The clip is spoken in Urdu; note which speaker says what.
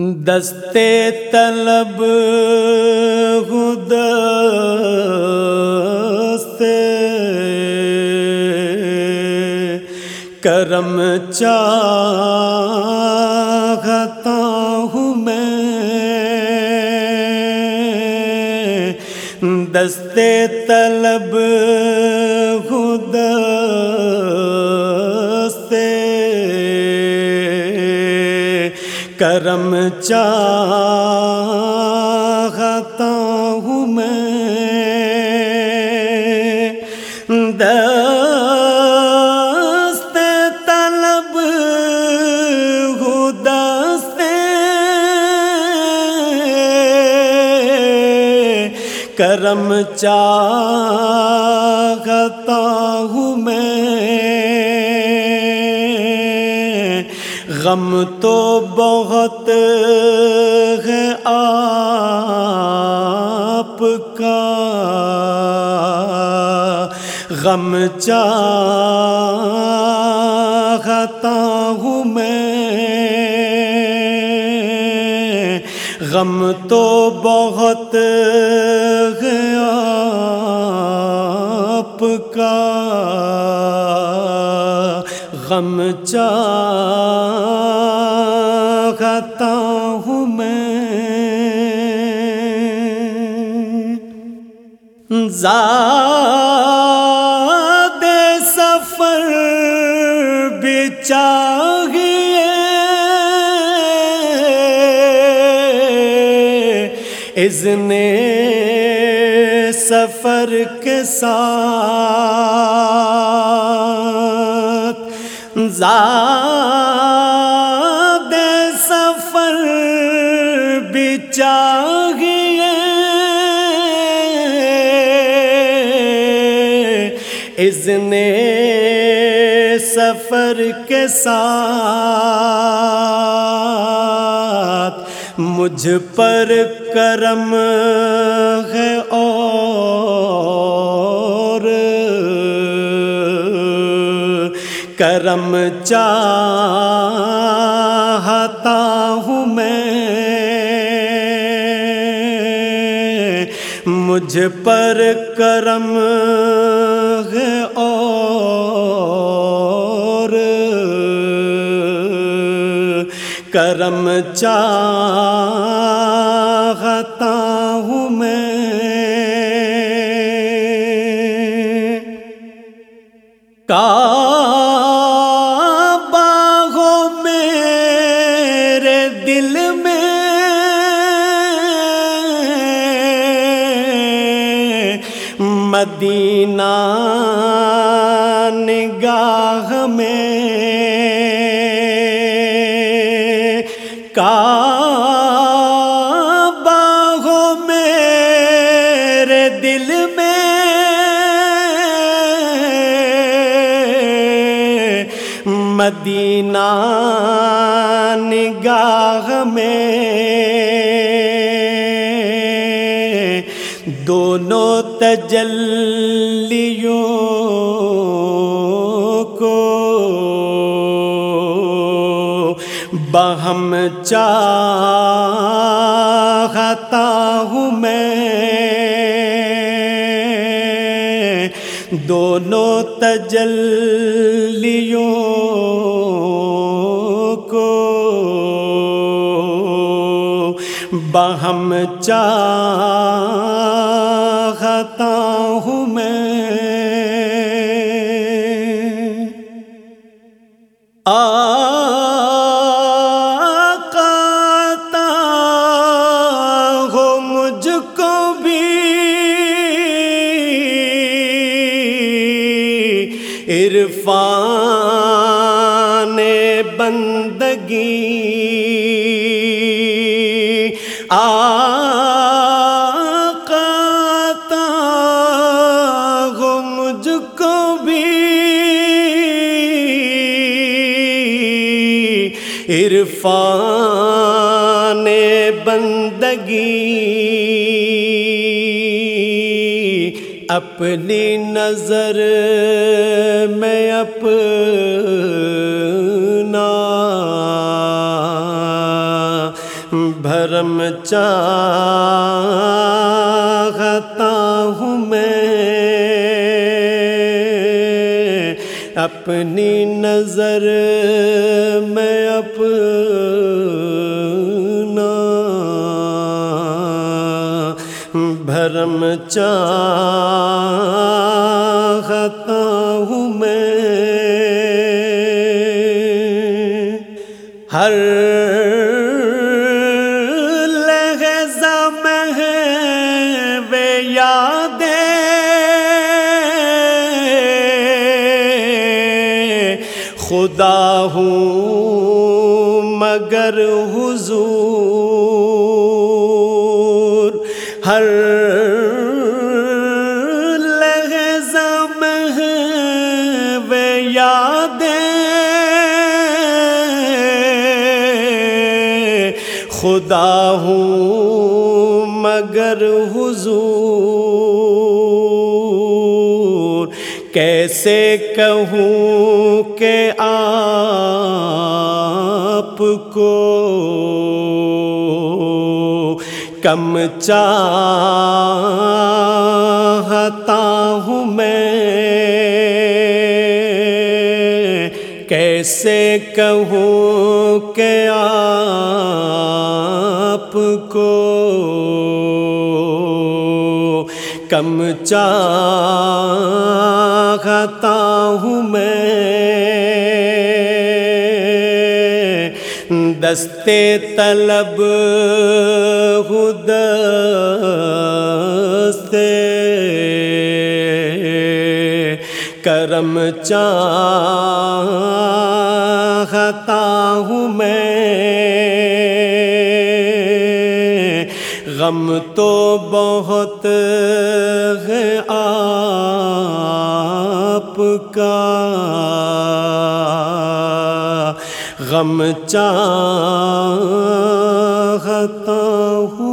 Speaker 1: دستے طلب سے کرم چاہتا ہوں میں۔ دستے طلب کرم چاہتا ہوں میں۔ دست طلب دست کرم چاہتا غم تو بہت ہے آپ کا۔ غم چاہتا ہوں میں۔ غم تو بہت ہے آپ کا۔ غم چاہتا ہوں میں۔ زاد سفر بھی چاہیے۔ اذن سفر کے ساتھ زاد سفر بھی چاہیے۔ اذن سفر کے ساتھ مجھ پر کرم ہے اور کرم چاہتا ہوں میں۔ مجھ پر کرم ہے اور کرم چاہتا دل میں مدینہ نگاہ میں کا نگاہ میں دونوں تجلیوں کو بہم چاہتا ہوں میں دونوں تجلیوں بہم چاہتا ہوں میں۔ آقا ہو مجھ کو بھی۔ عرفان بندگی۔ عرفان بندگی اپنی نظر میں اپنا بھرم چاہتا اپنی نظر میں اپنا بھرم چاہتا ہوں میں۔ ہر لہذا میں ہے وے خدا ہوں مگر حضور۔ ہر لہذا میں وے خدا ہوں مگر حضور۔ کیسے کہوں کہ آپ کو کم چاہتا ہوں میں؟ کیسے کہوں کہ آپ کو کم چاہتا ہوں میں۔ دستے طلب خود سے کرم چاہتا ہوں میں۔ غم تو بہت ہے آپ کا غم چاہتا ہوں۔